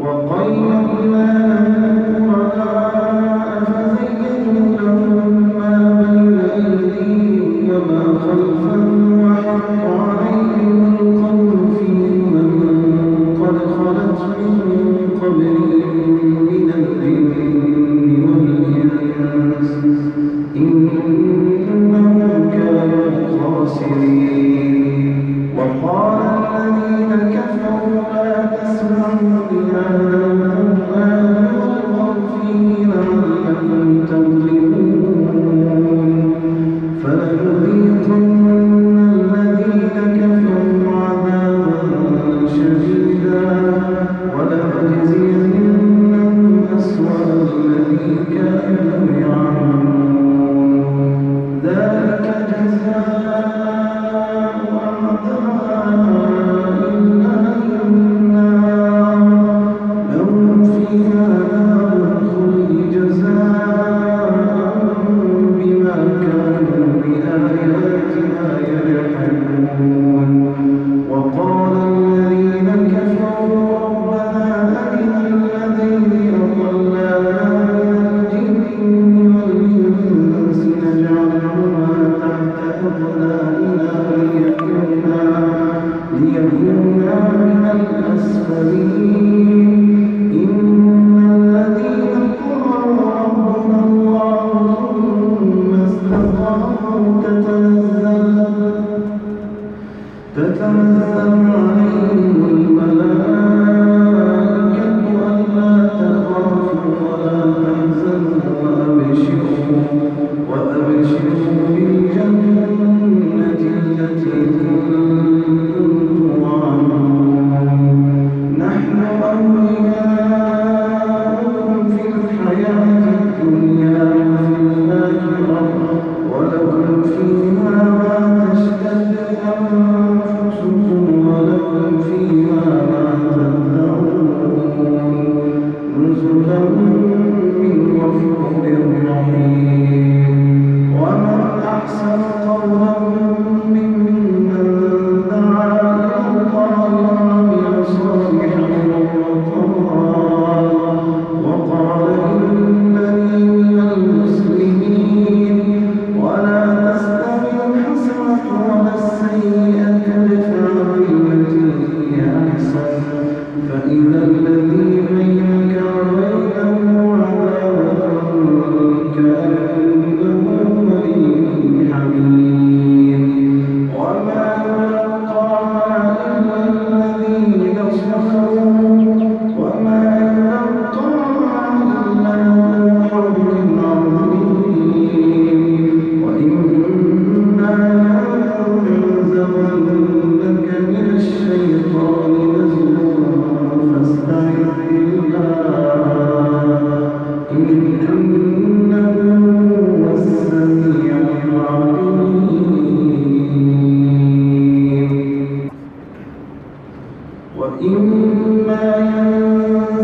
وقيضنا قرآن فزيتوا لهم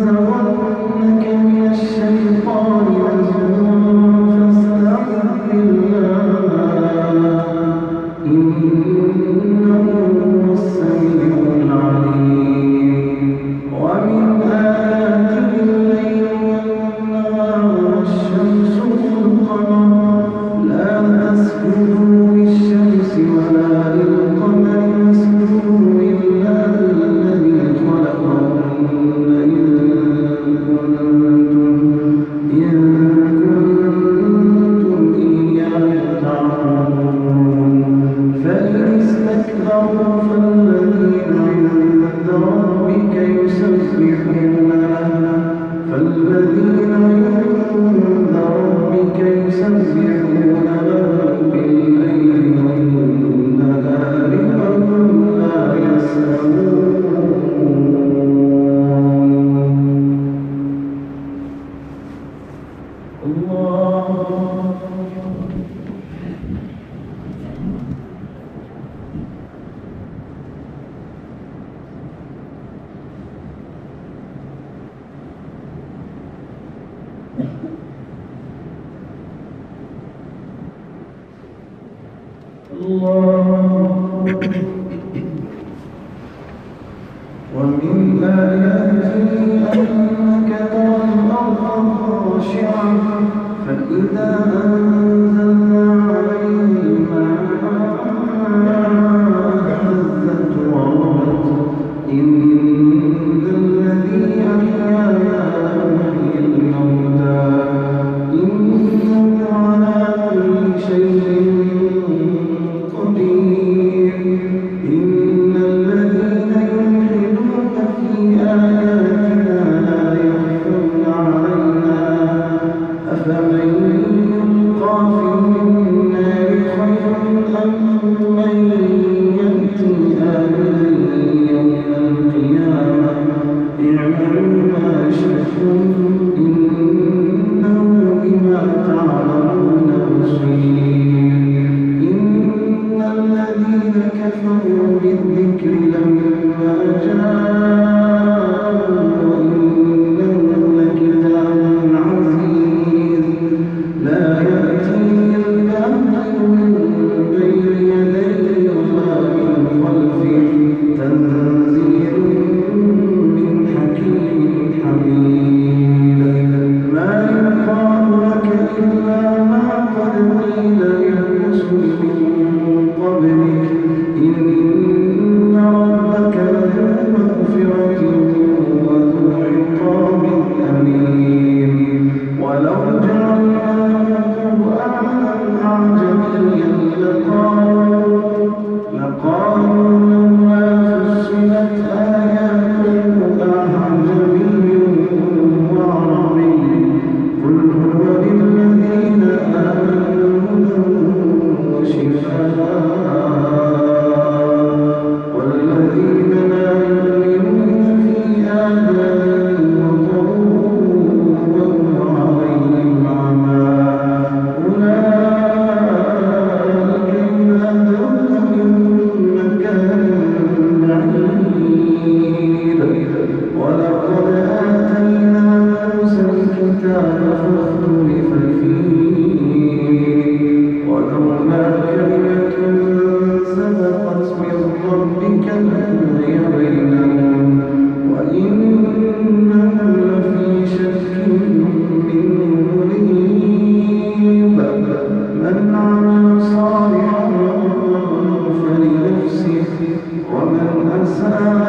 الله ومن Amém.